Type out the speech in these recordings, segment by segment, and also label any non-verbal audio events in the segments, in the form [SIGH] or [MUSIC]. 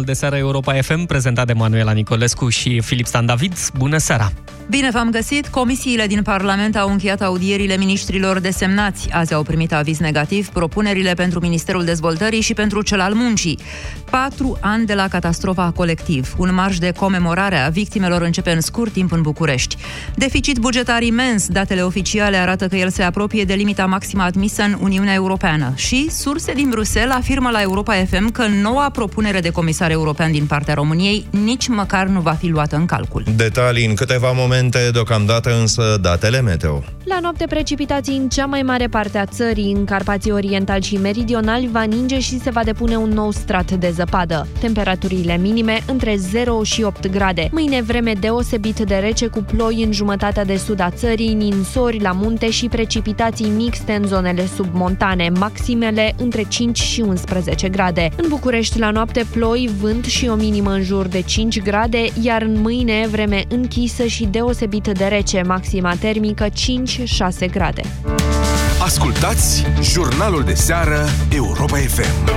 jurnalul de seară Europa FM, prezentat de Manuela Nicolescu și Filip Stan David. Bună seara! Bine v-am găsit! Comisiile din Parlament au încheiat audierile ministrilor desemnați. Azi au primit aviz negativ propunerile pentru Ministerul Dezvoltării și pentru cel al muncii. Patru ani de la catastrofa colectiv. Un marș de comemorare a victimelor începe în scurt timp în București. Deficit bugetar imens. Datele oficiale arată că el se apropie de limita maximă admisă în Uniunea Europeană. Și surse din Bruxelles afirmă la Europa FM că noua propunere de comisar european din partea României nici măcar nu va fi luată în calcul. Detalii în câteva momente momente, deocamdată însă datele meteo. La noapte precipitații în cea mai mare parte a țării, în Carpații Orientali și Meridionali, va ninge și se va depune un nou strat de zăpadă. Temperaturile minime între 0 și 8 grade. Mâine vreme deosebit de rece cu ploi în jumătatea de sud a țării, ninsori la munte și precipitații mixte în zonele submontane, maximele între 5 și 11 grade. În București la noapte ploi, vânt și o minimă în jur de 5 grade, iar în mâine vreme închisă și deosebit deosebit de rece, maxima termică 5-6 grade. Ascultați jurnalul de seară Europa FM.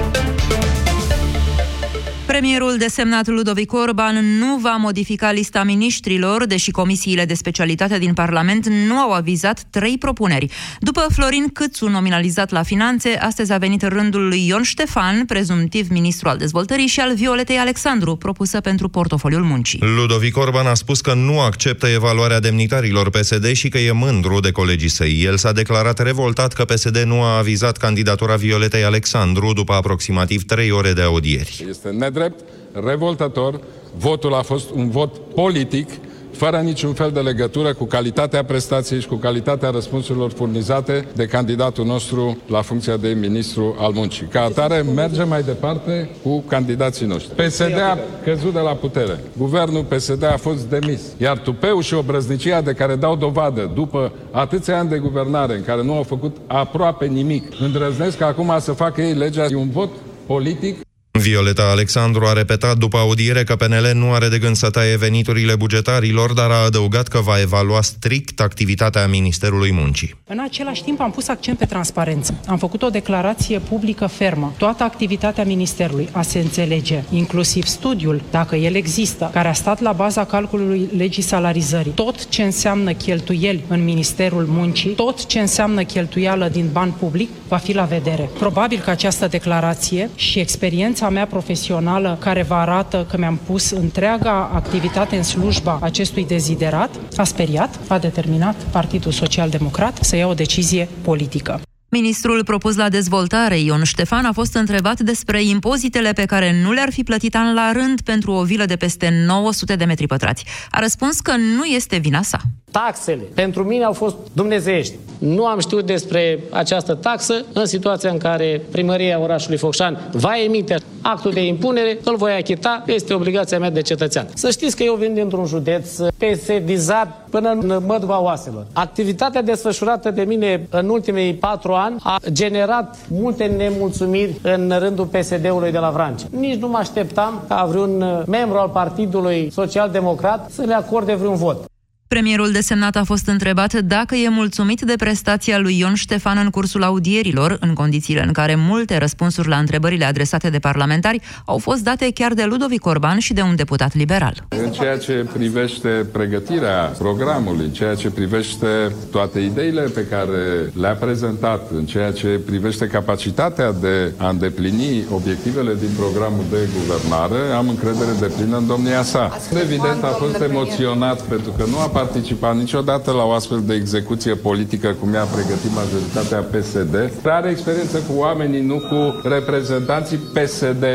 Premierul desemnat Ludovic Orban nu va modifica lista miniștrilor, deși comisiile de specialitate din Parlament nu au avizat trei propuneri. După Florin Câțu, nominalizat la finanțe, astăzi a venit rândul lui Ion Ștefan, prezumtiv ministru al dezvoltării, și al Violetei Alexandru, propusă pentru portofoliul muncii. Ludovic Orban a spus că nu acceptă evaluarea demnitarilor PSD și că e mândru de colegii săi. El s-a declarat revoltat că PSD nu a avizat candidatura Violetei Alexandru după aproximativ trei ore de audieri. Este nedrept nedrept, revoltător. Votul a fost un vot politic, fără niciun fel de legătură cu calitatea prestației și cu calitatea răspunsurilor furnizate de candidatul nostru la funcția de ministru al muncii. Ca atare, mergem mai departe cu candidații noștri. PSD a căzut de la putere. Guvernul PSD a fost demis. Iar tupeu și obrăznicia de care dau dovadă după atâția ani de guvernare în care nu au făcut aproape nimic, îndrăznesc acum să facă ei legea un vot politic Violeta Alexandru a repetat după audiere că PNL nu are de gând să taie veniturile bugetarilor, dar a adăugat că va evalua strict activitatea Ministerului Muncii. În același timp am pus accent pe transparență. Am făcut o declarație publică fermă. Toată activitatea Ministerului a se înțelege, inclusiv studiul, dacă el există, care a stat la baza calculului legii salarizării. Tot ce înseamnă cheltuieli în Ministerul Muncii, tot ce înseamnă cheltuială din bani public, va fi la vedere. Probabil că această declarație și experiența mea profesională care vă arată că mi-am pus întreaga activitate în slujba acestui deziderat, a speriat, a determinat Partidul Social Democrat să ia o decizie politică. Ministrul propus la dezvoltare, Ion Ștefan, a fost întrebat despre impozitele pe care nu le-ar fi plătit an la rând pentru o vilă de peste 900 de metri pătrați. A răspuns că nu este vina sa. Taxele pentru mine au fost dumnezeiești. Nu am știut despre această taxă în situația în care primăria orașului Focșani va emite actul de impunere, îl voi achita, este obligația mea de cetățean. Să știți că eu vin dintr-un județ pesedizat până în mădva oaselor. Activitatea desfășurată de mine în ultimii patru ani a generat multe nemulțumiri în rândul PSD-ului de la Vrancea. Nici nu mă așteptam ca vreun membru al Partidului Social Democrat să le acorde vreun vot. Premierul desemnat a fost întrebat dacă e mulțumit de prestația lui Ion Ștefan în cursul audierilor, în condițiile în care multe răspunsuri la întrebările adresate de parlamentari au fost date chiar de Ludovic Orban și de un deputat liberal. În ceea ce privește pregătirea programului, în ceea ce privește toate ideile pe care le-a prezentat, în ceea ce privește capacitatea de a îndeplini obiectivele din programul de guvernare, am încredere de plină în domnia sa. Evident, a fost emoționat pentru că nu a participat niciodată la o astfel de execuție politică cum i-a pregătit majoritatea PSD. Are experiență cu oamenii, nu cu reprezentanții PSD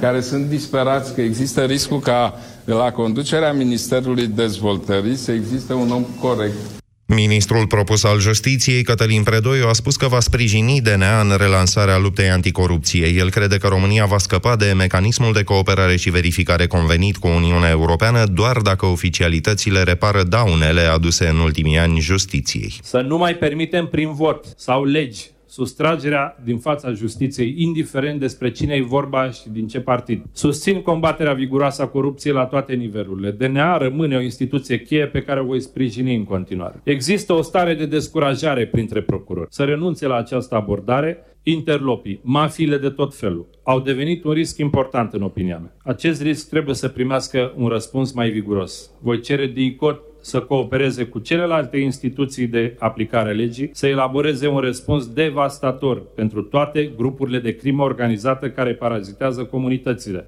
care sunt disperați că există riscul ca la conducerea Ministerului Dezvoltării să existe un om corect Ministrul propus al Justiției, Cătălin Predoiu, a spus că va sprijini DNA în relansarea luptei anticorupție. El crede că România va scăpa de mecanismul de cooperare și verificare convenit cu Uniunea Europeană doar dacă oficialitățile repară daunele aduse în ultimii ani justiției. Să nu mai permitem prin vot sau legi sustragerea din fața justiției, indiferent despre cine e vorba și din ce partid. Susțin combaterea viguroasă a corupției la toate nivelurile. DNA rămâne o instituție cheie pe care o voi sprijini în continuare. Există o stare de descurajare printre procurori. Să renunțe la această abordare interlopii, mafiile de tot felul, au devenit un risc important în opinia mea. Acest risc trebuie să primească un răspuns mai viguros. Voi cere DICOT să coopereze cu celelalte instituții de aplicare a legii, să elaboreze un răspuns devastator pentru toate grupurile de crimă organizată care parazitează comunitățile.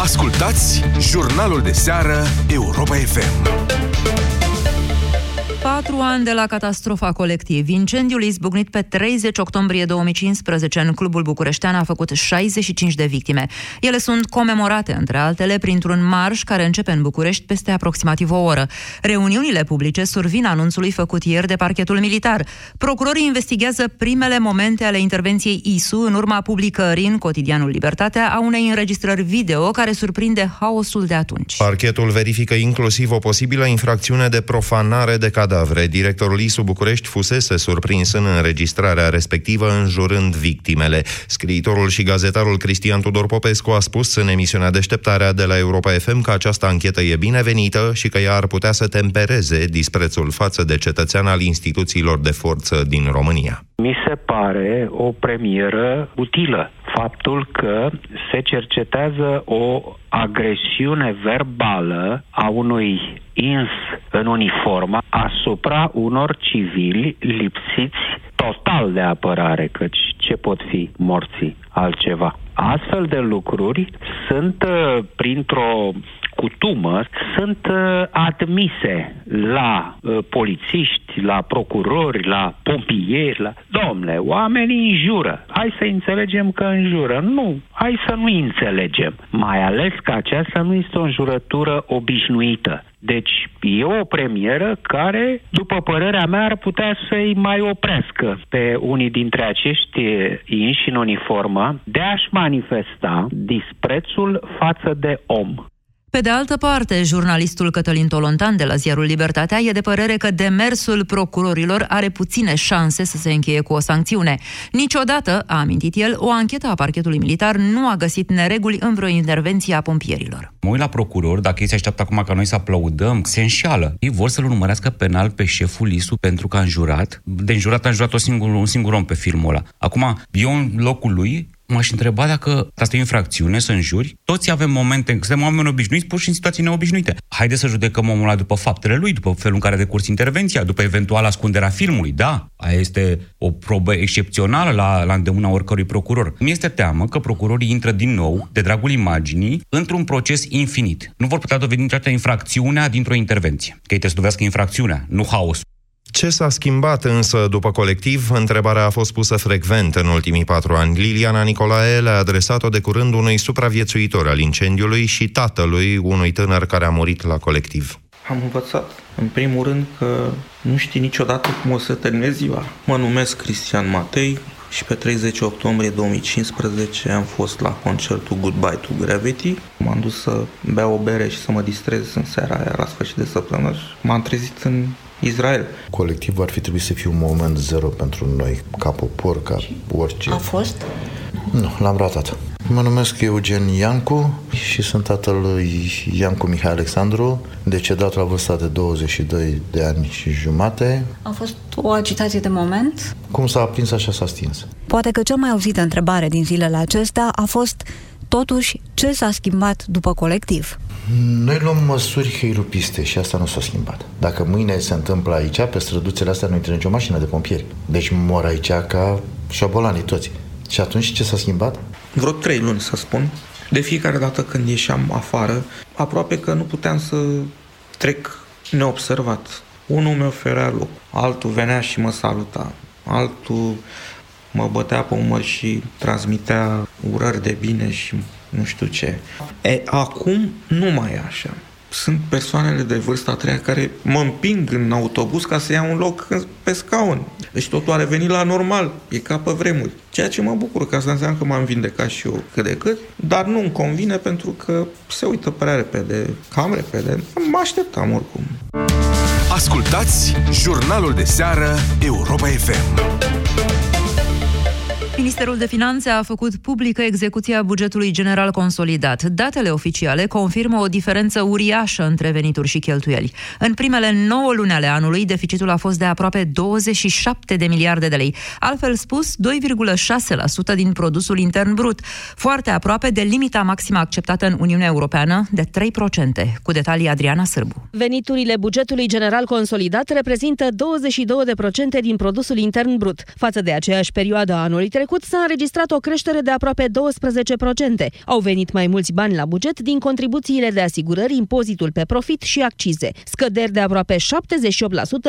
Ascultați jurnalul de seară Europa FM. Patru ani de la catastrofa colectiv. Incendiul izbucnit pe 30 octombrie 2015 în Clubul Bucureștean a făcut 65 de victime. Ele sunt comemorate, între altele, printr-un marș care începe în București peste aproximativ o oră. Reuniunile publice survin anunțului făcut ieri de parchetul militar. Procurorii investigează primele momente ale intervenției ISU în urma publicării în cotidianul Libertatea a unei înregistrări video care surprinde haosul de atunci. Parchetul verifică inclusiv o posibilă infracțiune de profanare de cadavre cadavre, directorul ISU București fusese surprins în înregistrarea respectivă înjurând victimele. Scriitorul și gazetarul Cristian Tudor Popescu a spus în emisiunea Deșteptarea de la Europa FM că această anchetă e binevenită și că ea ar putea să tempereze disprețul față de cetățean al instituțiilor de forță din România. Mi se pare o premieră utilă faptul că se cercetează o agresiune verbală a unui ins în uniformă asupra unor civili lipsiți total de apărare, căci ce pot fi morții altceva? Astfel de lucruri sunt uh, printr-o cutumă sunt uh, admise la uh, polițiști, la procurori, la pompieri, la... Domnule, oamenii înjură. Hai să înțelegem că înjură. Nu, hai să nu înțelegem. Mai ales că aceasta nu este o înjurătură obișnuită. Deci e o premieră care, după părerea mea, ar putea să-i mai oprească pe unii dintre acești inși în uniformă de a-și manifesta disprețul față de om. Pe de altă parte, jurnalistul Cătălin Tolontan de la ziarul Libertatea e de părere că demersul procurorilor are puține șanse să se încheie cu o sancțiune. Niciodată, a amintit el, o anchetă a parchetului militar nu a găsit nereguli în vreo intervenție a pompierilor. Mă uit la procuror, dacă ei se așteaptă acum ca noi să aplaudăm, se înșeală. Ei vor să-l urmărească penal pe șeful Isu pentru că a înjurat. De înjurat a înjurat o singur, un singur om pe filmul ăla. Acum, eu în locul lui m-aș întreba dacă asta e infracțiune, să înjuri. Toți avem momente în care suntem oameni obișnuiți, pur și în situații neobișnuite. Haideți să judecăm omul ăla după faptele lui, după felul în care a decurs intervenția, după eventual ascunderea filmului. Da, aia este o probă excepțională la, la îndemâna oricărui procuror. Mi este teamă că procurorii intră din nou, de dragul imaginii, într-un proces infinit. Nu vor putea dovedi niciodată infracțiunea dintr-o intervenție. Că ei trebuie să dovedească infracțiunea, nu haosul. Ce s-a schimbat însă după colectiv? Întrebarea a fost pusă frecvent în ultimii patru ani. Liliana Nicolae le-a adresat-o de curând unui supraviețuitor al incendiului și tatălui unui tânăr care a murit la colectiv. Am învățat, în primul rând, că nu știi niciodată cum o să terminezi ziua. Mă numesc Cristian Matei și pe 30 octombrie 2015 am fost la concertul Goodbye to Gravity. M-am dus să beau o bere și să mă distrez în seara aia la sfârșit de săptămână m-am trezit în Israel. Colectivul ar fi trebuit să fie un moment zero pentru noi, ca popor, ca orice. A fost? Nu, l-am ratat. Mă numesc Eugen Iancu și sunt tatăl lui Iancu Mihai Alexandru, decedat la vârsta de 22 de ani și jumate. A fost o agitație de moment? Cum s-a aprins, așa s-a stins. Poate că cea mai auzită întrebare din zilele acestea a fost Totuși, ce s-a schimbat după colectiv? Noi luăm măsuri heirupiste și asta nu s-a schimbat. Dacă mâine se întâmplă aici, pe străduțele astea nu intră nicio mașină de pompieri. Deci mor aici ca șobolanii toți. Și atunci ce s-a schimbat? Vreo trei luni, să spun. De fiecare dată când ieșeam afară, aproape că nu puteam să trec neobservat. Unul mi oferea loc, altul venea și mă saluta, altul mă bătea pe umăr și transmitea urări de bine și nu știu ce. E, acum nu mai e așa. Sunt persoanele de vârsta a treia care mă împing în autobuz ca să iau un loc pe scaun. Deci totul a revenit la normal. E ca pe vremuri. Ceea ce mă bucur, că asta înseamnă că m-am vindecat și eu cât de cât, dar nu îmi convine pentru că se uită prea repede, cam repede. Mă așteptam oricum. Ascultați jurnalul de seară Europa FM. Ministerul de Finanțe a făcut publică execuția bugetului general consolidat. Datele oficiale confirmă o diferență uriașă între venituri și cheltuieli. În primele 9 luni ale anului, deficitul a fost de aproape 27 de miliarde de lei, altfel spus 2,6% din produsul intern brut, foarte aproape de limita maximă acceptată în Uniunea Europeană de 3%. Cu detalii Adriana Sârbu. Veniturile bugetului general consolidat reprezintă 22% din produsul intern brut. Față de aceeași perioadă a anului trecut s-a înregistrat o creștere de aproape 12%. Au venit mai mulți bani la buget din contribuțiile de asigurări, impozitul pe profit și accize. Scăderi de aproape 78%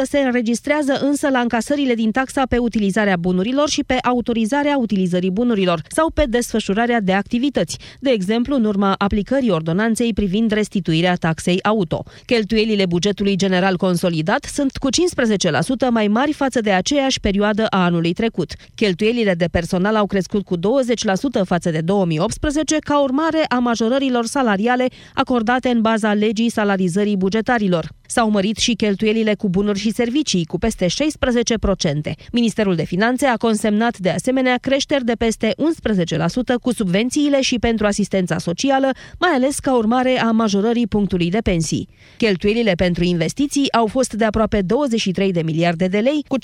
se înregistrează însă la încasările din taxa pe utilizarea bunurilor și pe autorizarea utilizării bunurilor sau pe desfășurarea de activități, de exemplu în urma aplicării ordonanței privind restituirea taxei auto. Cheltuielile bugetului general consolidat sunt cu 15% mai mari față de aceeași perioadă a anului trecut. Cheltuielile de personal au crescut cu 20% față de 2018 ca urmare a majorărilor salariale acordate în baza legii salarizării bugetarilor. S-au mărit și cheltuielile cu bunuri și servicii cu peste 16%. Ministerul de Finanțe a consemnat de asemenea creșteri de peste 11% cu subvențiile și pentru asistența socială, mai ales ca urmare a majorării punctului de pensii. Cheltuielile pentru investiții au fost de aproape 23 de miliarde de lei, cu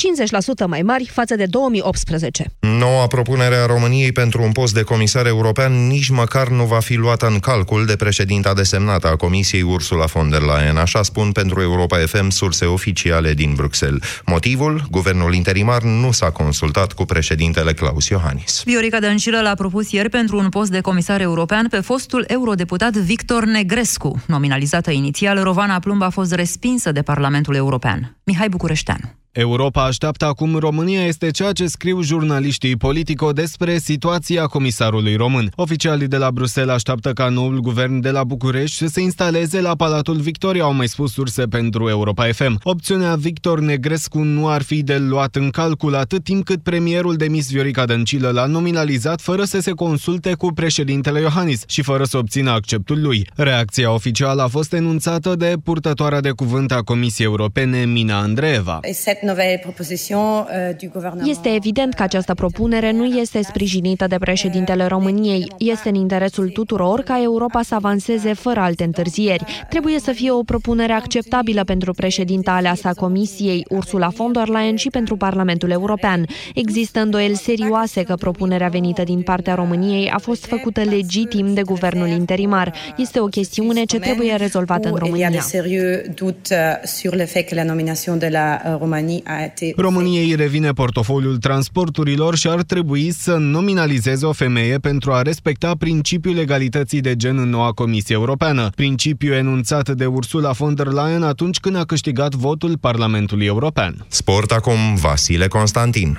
50% mai mari față de 2018. Noua propunere a României pentru un post de comisar european nici măcar nu va fi luată în calcul de președinta desemnată a Comisiei Ursula von der Leyen, așa spun pentru Europa FM surse oficiale din Bruxelles. Motivul? Guvernul interimar nu s-a consultat cu președintele Claus Iohannis. Viorica Dăncilă l-a propus ieri pentru un post de comisar european pe fostul eurodeputat Victor Negrescu. Nominalizată inițial, Rovana Plumb a fost respinsă de Parlamentul European. Mihai Bucureșteanu. Europa așteaptă acum România este ceea ce scriu jurnaliștii Politico despre situația comisarului român. Oficialii de la Bruxelles așteaptă ca noul guvern de la București să se instaleze la Palatul Victoria, au mai spus surse pentru Europa FM. Opțiunea Victor Negrescu nu ar fi de luat în calcul atât timp cât premierul demis Viorica Dăncilă l-a nominalizat fără să se consulte cu președintele Iohannis și fără să obțină acceptul lui. Reacția oficială a fost enunțată de purtătoarea de cuvânt a Comisiei Europene, Mina Andreeva. Este evident că această propunere nu este sprijinită de președintele României. Este în interesul tuturor ca Europa să avanseze fără alte întârzieri. Trebuie să fie o propunere acceptabilă pentru președinta aleasa Comisiei, Ursula von der Leyen, și pentru Parlamentul European. Există îndoieli serioase că propunerea venită din partea României a fost făcută legitim de guvernul interimar. Este o chestiune ce trebuie rezolvată în România. României revine portofoliul transporturilor și ar trebui să nominalizeze o femeie pentru a respecta principiul egalității de gen în noua Comisie Europeană, principiu enunțat de Ursula von der Leyen atunci când a câștigat votul Parlamentului European. Sport acum Vasile Constantin.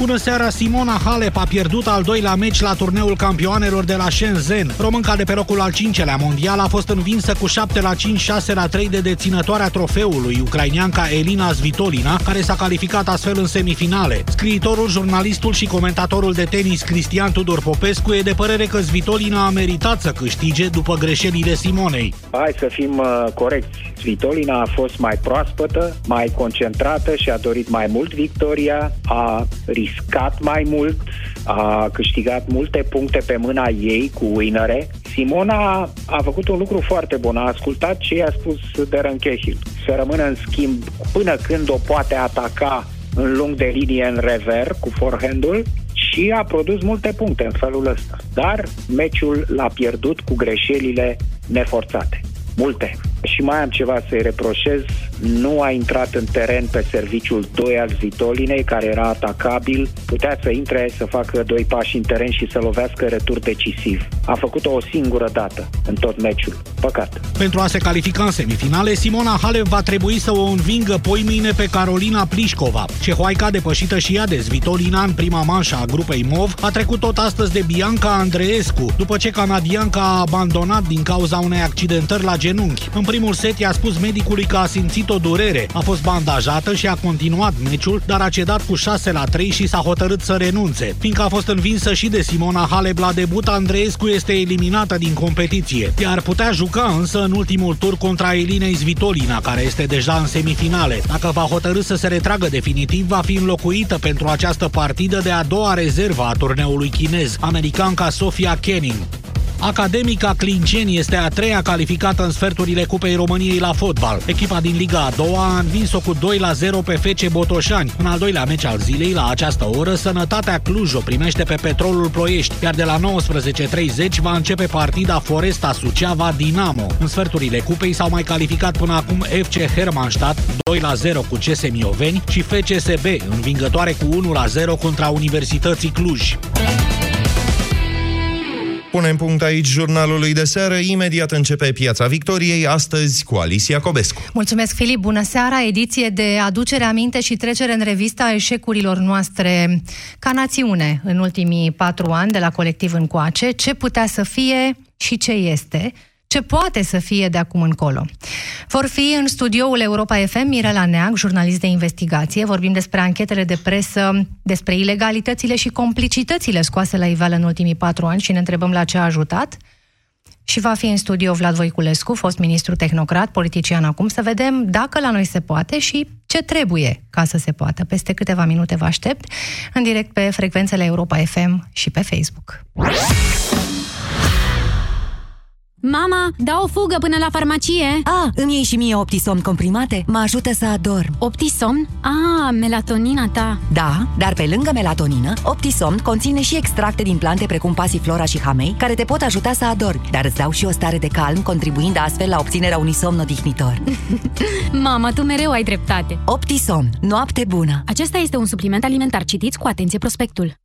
Bună seara, Simona Halep a pierdut al doilea meci la turneul campioanelor de la Shenzhen. Românca de pe locul al cincelea mondial a fost învinsă cu 7 la 5, 6 la 3 de deținătoarea trofeului, ucrainianca Elina Svitolina, care s-a calificat astfel în semifinale. Scriitorul, jurnalistul și comentatorul de tenis Cristian Tudor Popescu e de părere că Svitolina a meritat să câștige după greșelile Simonei. Hai să fim uh, corecți. Svitolina a fost mai proaspătă, mai concentrată și a dorit mai mult victoria, a riscat mai mult, a câștigat multe puncte pe mâna ei cu winere. Simona a făcut un lucru foarte bun, a ascultat ce i-a spus de Rânchehil. Să rămână în schimb până când o poate ataca în lung de linie în rever cu forehand-ul și a produs multe puncte în felul ăsta. Dar meciul l-a pierdut cu greșelile neforțate. Multe. Și mai am ceva să-i reproșez. Nu a intrat în teren pe serviciul 2 al Zvitolinei, care era atacabil. Putea să intre, să facă doi pași în teren și să lovească retur decisiv. A făcut-o o singură dată în tot meciul. Păcat. Pentru a se califica în semifinale, Simona Halep va trebui să o învingă poimâine pe Carolina Plișcova. Cehoaica, depășită și ea de Zvitolina în prima manșă a grupei MOV, a trecut tot astăzi de Bianca Andreescu, după ce canadianca a abandonat din cauza unei accidentări la genunchi. În primul set i-a spus medicului că a simțit o durere. A fost bandajată și a continuat meciul, dar a cedat cu 6 la 3 și s-a hotărât să renunțe. Fiindcă a fost învinsă și de Simona Halep la debut, Andreescu este eliminată din competiție. Ea ar putea juca însă în ultimul tur contra Elinei Svitolina, care este deja în semifinale. Dacă va hotărâ să se retragă definitiv, va fi înlocuită pentru această partidă de a doua rezervă a turneului chinez, americanca Sofia Kenin. Academica Clinceni este a treia calificată în sferturile Cupei României la fotbal. Echipa din Liga a doua a învins-o cu 2 la 0 pe FC Botoșani. În al doilea meci al zilei, la această oră, Sănătatea Cluj o primește pe Petrolul Ploiești, iar de la 19.30 va începe partida Foresta Suceava Dinamo. În sferturile Cupei s-au mai calificat până acum FC Hermannstadt 2 la 0 cu CS Mioveni și FCSB, învingătoare cu 1 la 0 contra Universității Cluj. Punem punct aici jurnalului de seară. Imediat începe Piața Victoriei, astăzi cu Alicia Cobescu. Mulțumesc, Filip. Bună seara! Ediție de aducere aminte și trecere în revista eșecurilor noastre ca națiune în ultimii patru ani de la colectiv încoace. Ce putea să fie și ce este ce poate să fie de acum încolo. Vor fi în studioul Europa FM Mirela Neag, jurnalist de investigație. Vorbim despre anchetele de presă, despre ilegalitățile și complicitățile scoase la iveală în ultimii patru ani și ne întrebăm la ce a ajutat. Și va fi în studio Vlad Voiculescu, fost ministru tehnocrat, politician acum, să vedem dacă la noi se poate și ce trebuie ca să se poată. Peste câteva minute vă aștept în direct pe frecvențele Europa FM și pe Facebook. Mama, dau o fugă până la farmacie. Ah, îmi iei și mie Optisomn comprimate? Mă ajută să adorm. Optisomn? Ah, melatonina ta. Da, dar pe lângă melatonină, Optisomn conține și extracte din plante precum pasiflora și hamei, care te pot ajuta să adormi, dar îți dau și o stare de calm, contribuind astfel la obținerea unui somn odihnitor. [LAUGHS] Mama, tu mereu ai dreptate. Optisomn. Noapte bună. Acesta este un supliment alimentar. Citiți cu atenție prospectul.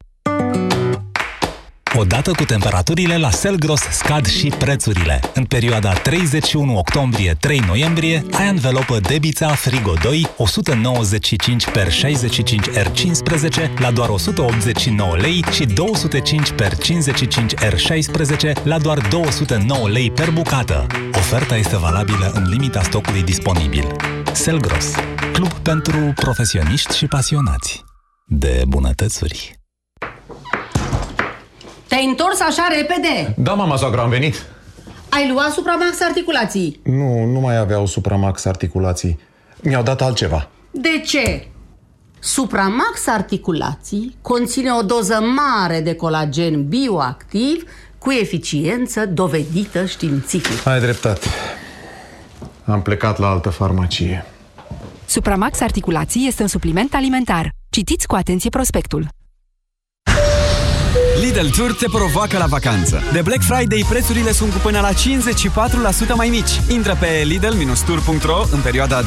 Odată cu temperaturile, la Selgros scad și prețurile. În perioada 31 octombrie-3 noiembrie, ai anvelopă Debița Frigo 2 195 per 65 R15 la doar 189 lei și 205 per 55 R16 la doar 209 lei per bucată. Oferta este valabilă în limita stocului disponibil. Selgros, club pentru profesioniști și pasionați de bunătățuri. Te-ai întors așa repede? Da, mama soacră, am venit. Ai luat Supramax articulații? Nu, nu mai aveau Supramax articulații. Mi-au dat altceva. De ce? Supramax articulații conține o doză mare de colagen bioactiv cu eficiență dovedită științific. Ai dreptate. Am plecat la altă farmacie. Supramax articulații este un supliment alimentar. Citiți cu atenție prospectul. Lidl Tour te provoacă la vacanță. De Black Friday, prețurile sunt cu până la 54% mai mici. Intră pe lidl-tour.ro în perioada 25-31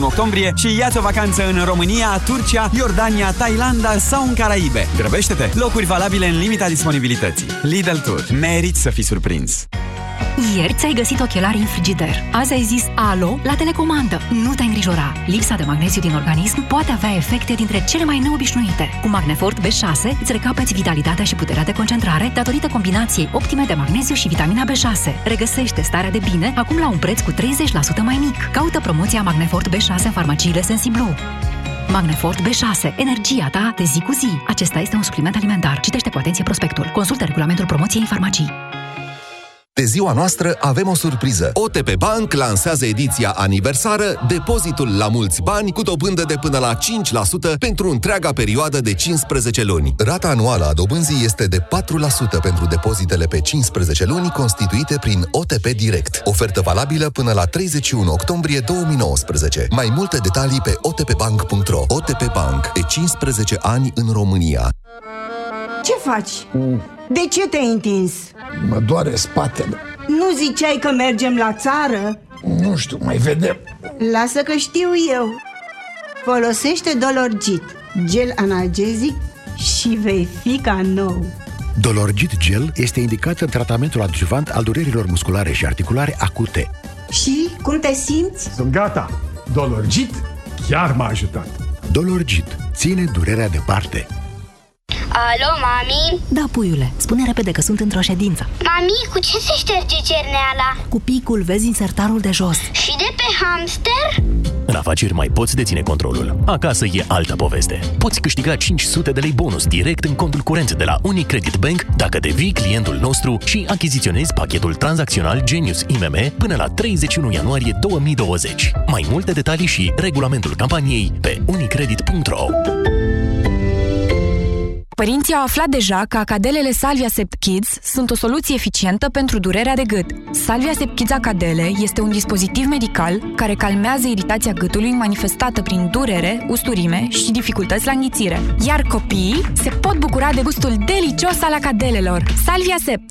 octombrie și ia-ți o vacanță în România, Turcia, Iordania, Thailanda sau în Caraibe. Grăbește-te! Locuri valabile în limita disponibilității. Lidl Tour. Meriți să fii surprins! Ieri ți-ai găsit ochelari în frigider. Azi ai zis alo la telecomandă. Nu te îngrijora. Lipsa de magneziu din organism poate avea efecte dintre cele mai neobișnuite. Cu Magnefort B6 îți recapeți vitalitatea și puterea de concentrare datorită combinației optime de magneziu și vitamina B6. Regăsește starea de bine acum la un preț cu 30% mai mic. Caută promoția Magnefort B6 în farmaciile Sensiblu. Magnefort B6. Energia ta de zi cu zi. Acesta este un supliment alimentar. Citește cu atenție prospectul. Consultă regulamentul promoției în farmacii. De ziua noastră avem o surpriză. OTP Bank lansează ediția aniversară Depozitul la mulți bani cu dobândă de până la 5% pentru întreaga perioadă de 15 luni. Rata anuală a dobânzii este de 4% pentru depozitele pe 15 luni constituite prin OTP Direct. Ofertă valabilă până la 31 octombrie 2019. Mai multe detalii pe otpbank.ro OTP Bank. De 15 ani în România. Ce faci? De ce te-ai întins? Mă doare spatele. Nu ziceai că mergem la țară? Nu știu, mai vedem. Lasă că știu eu. Folosește Dolorgit, gel analgezic și vei fi ca nou. Dolorgit Gel este indicat în tratamentul adjuvant al durerilor musculare și articulare acute. Și cum te simți? Sunt gata. Dolorgit chiar m-a ajutat. Dolorgit ține durerea departe. Alo, mami? Da, puiule, spune repede că sunt într-o ședință. Mami, cu ce se șterge cerneala? Cu picul vezi insertarul de jos. Și de pe hamster? În afaceri mai poți deține controlul. Acasă e altă poveste. Poți câștiga 500 de lei bonus direct în contul curent de la Unicredit Bank dacă devii clientul nostru și achiziționezi pachetul tranzacțional Genius IMM până la 31 ianuarie 2020. Mai multe detalii și regulamentul campaniei pe unicredit.ro Părinții au aflat deja că acadelele Salvia Sept Kids sunt o soluție eficientă pentru durerea de gât. Salvia Sept Kids Acadele este un dispozitiv medical care calmează iritația gâtului manifestată prin durere, usturime și dificultăți la înghițire. Iar copiii se pot bucura de gustul delicios al acadelelor. Salvia Sept